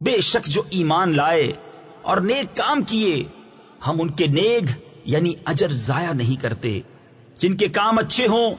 بے شک جو ایمان لائے اور نیک کام کیے، ہم ان کے نیک یعنی اجر ضائع نہیں کرتے۔ جن کے کام اچھے ہوں